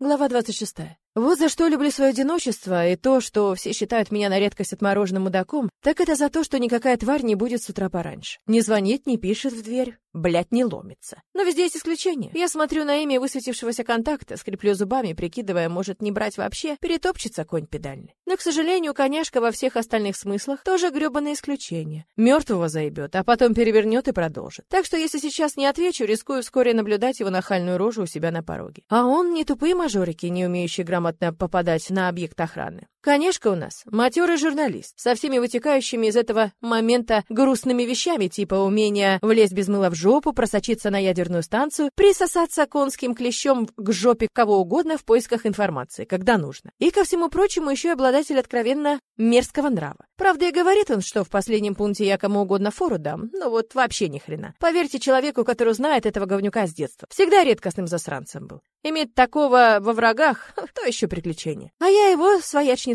Глава 26. Вот за что люблю свое одиночество и то, что все считают меня на редкость отмороженным мудаком, так это за то, что никакая тварь не будет с утра пораньше. Не звонит, не пишет в дверь, блядь, не ломится. Но везде есть исключения. Я смотрю на имя высветившегося контакта, скреплю зубами, прикидывая, может, не брать вообще, перетопчется конь педальный. Но, к сожалению, коняшка во всех остальных смыслах тоже грёбаное исключение. Мертвого заебет, а потом перевернет и продолжит. Так что если сейчас не отвечу, рискую вскоре наблюдать его нахальную рожу у себя на пороге. А он не тупые мажорики, не умеющие грамотно грамотно попадать на объект охраны. Конечно, у нас матерый журналист, со всеми вытекающими из этого момента грустными вещами, типа умения влезть без мыла в жопу, просочиться на ядерную станцию, присосаться конским клещом к жопе кого угодно в поисках информации, когда нужно. И, ко всему прочему, еще и обладатель откровенно мерзкого нрава. Правда, и говорит он, что в последнем пункте я кому угодно фору дам, но вот вообще ни хрена. Поверьте человеку, который знает этого говнюка с детства. Всегда редкостным засранцем был. Иметь такого во врагах — то еще приключение. А я его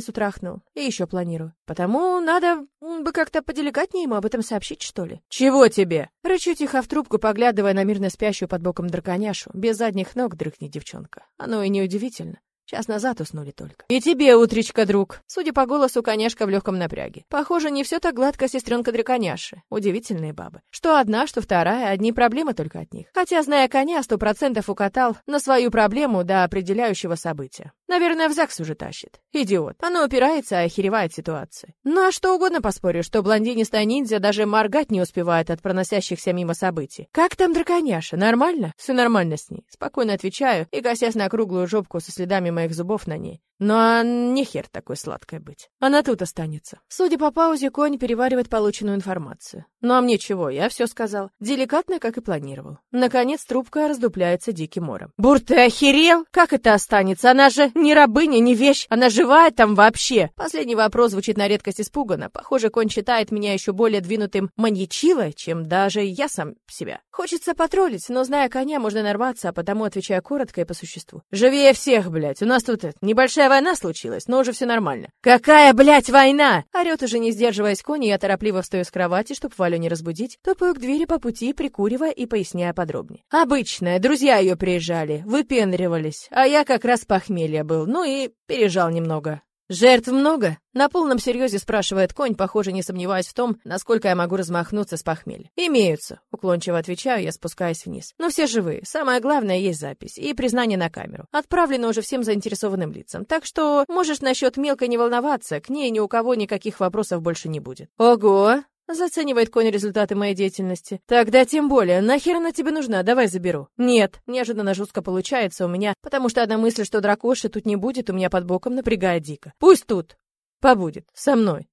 своячницу трахнул. И еще планирую. Потому надо бы как-то поделикатнее ему об этом сообщить, что ли. «Чего тебе?» Рычу тихо в трубку, поглядывая на мирно спящую под боком драконяшу. Без задних ног дрыхнет девчонка. Оно и неудивительно. Час назад уснули только. И тебе, утречка, друг. Судя по голосу, коняшка в легком напряге. Похоже, не все так гладко сестренка драконяши. Удивительные бабы. Что одна, что вторая, одни проблемы только от них. Хотя, зная коня, сто процентов укатал на свою проблему до определяющего события. Наверное, в ЗАГС уже тащит. Идиот. Оно упирается, а охеревает ситуация. Ну а что угодно поспорю, что блондинистая ниндзя даже моргать не успевает от проносящихся мимо событий. Как там драконяша? Нормально? Все нормально с ней. Спокойно отвечаю и косясь на круглую жопку со следами моих зубов на ней. Ну а не хер такой сладкой быть. Она тут останется. Судя по паузе, конь переваривает полученную информацию. Ну а мне чего, я все сказал. Деликатно, как и планировал. Наконец трубка раздупляется диким мором. Бур, ты охерел? Как это останется? Она же не рабыня, не вещь. Она живая там вообще. Последний вопрос звучит на редкость испуганно. Похоже, конь считает меня еще более двинутым маньячилой, чем даже я сам себя. Хочется потроллить, но зная коня, можно нарваться, а потому отвечаю коротко и по существу. Живее всех, блядь. У нас тут это, небольшая война случилась, но уже все нормально. Какая, блядь, война? Орет уже не сдерживаясь конь, и я торопливо встаю с кровати, чтобы Валю не разбудить, топаю к двери по пути, прикуривая и поясняя подробнее. Обычная, друзья ее приезжали, выпендривались, а я как раз похмелья был, ну и пережал немного. «Жертв много?» На полном серьезе спрашивает конь, похоже, не сомневаясь в том, насколько я могу размахнуться с похмелья. «Имеются», — уклончиво отвечаю я, спускаясь вниз. «Но все живые. Самое главное, есть запись и признание на камеру. Отправлено уже всем заинтересованным лицам. Так что можешь насчет мелкой не волноваться, к ней ни у кого никаких вопросов больше не будет». «Ого!» Заценивает конь результаты моей деятельности. Тогда тем более, нахер она тебе нужна? Давай заберу. Нет, неожиданно жестко получается у меня, потому что одна мысль, что дракоши тут не будет, у меня под боком напрягает дико. Пусть тут. Побудет. Со мной.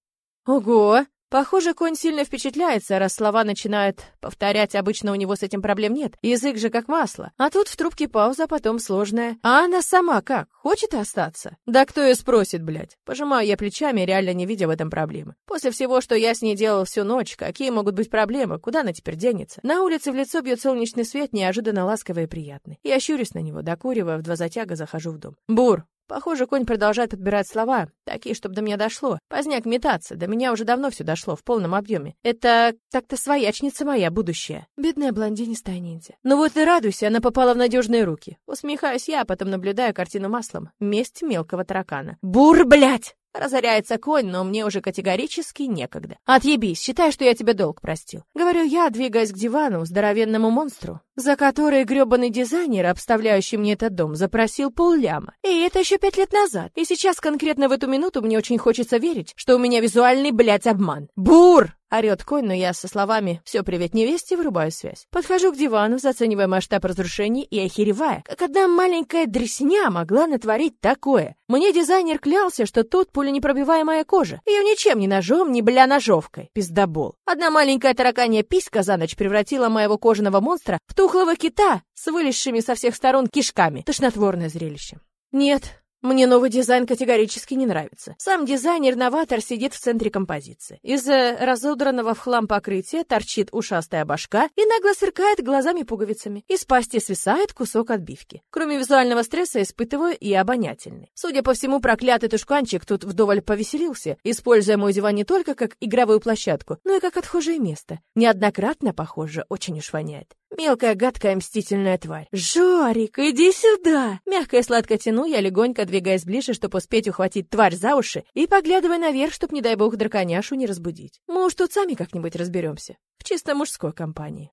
Ого! Похоже, конь сильно впечатляется, раз слова начинают повторять, обычно у него с этим проблем нет. Язык же как масло. А тут в трубке пауза, потом сложная. А она сама как? Хочет остаться? Да кто ее спросит, блядь? Пожимаю я плечами, реально не видя в этом проблемы. После всего, что я с ней делал всю ночь, какие могут быть проблемы? Куда она теперь денется? На улице в лицо бьет солнечный свет, неожиданно ласковый и приятный. Я щурюсь на него, докуривая, в два затяга захожу в дом. Бур, Похоже, конь продолжает подбирать слова, такие, чтобы до меня дошло. Поздняк метаться, до меня уже давно все дошло, в полном объеме. Это так-то своячница моя, будущая. Бедная блондинистая ниндзя. Ну вот и радуйся, она попала в надежные руки. Усмехаюсь я, а потом наблюдаю картину маслом. Месть мелкого таракана. Бур, блядь! Разоряется конь, но мне уже категорически некогда. Отъебись, считай, что я тебе долг простил. Говорю я, двигаясь к дивану, здоровенному монстру, за который грёбаный дизайнер, обставляющий мне этот дом, запросил полляма. И это еще пять лет назад. И сейчас конкретно в эту минуту мне очень хочется верить, что у меня визуальный, блядь, обман. Бур! Орет конь, но я со словами «Все, привет невесте» вырубаю связь. Подхожу к дивану, заценивая масштаб разрушений и охеревая, как одна маленькая дресня могла натворить такое. Мне дизайнер клялся, что тут пуленепробиваемая кожа. Ее ничем, ни ножом, ни бля ножовкой. Пиздобол. Одна маленькая тараканья писька за ночь превратила моего кожаного монстра в тухлого кита с вылезшими со всех сторон кишками. Тошнотворное зрелище. Нет, мне новый дизайн категорически не нравится. Сам дизайнер-новатор сидит в центре композиции. Из-за разодранного в хлам покрытия торчит ушастая башка и нагло сверкает глазами-пуговицами. Из пасти свисает кусок отбивки. Кроме визуального стресса испытываю и обонятельный. Судя по всему, проклятый тушканчик тут вдоволь повеселился, используя мой диван не только как игровую площадку, но и как отхожее место. Неоднократно, похоже, очень уж воняет. Мелкая, гадкая, мстительная тварь. «Жорик, иди сюда!» Мягко и сладко тяну я, легонько двигаясь ближе, чтобы успеть ухватить тварь за уши и поглядывая наверх, чтоб, не дай бог, драконяшу не разбудить. Мы уж тут сами как-нибудь разберемся. В чисто мужской компании.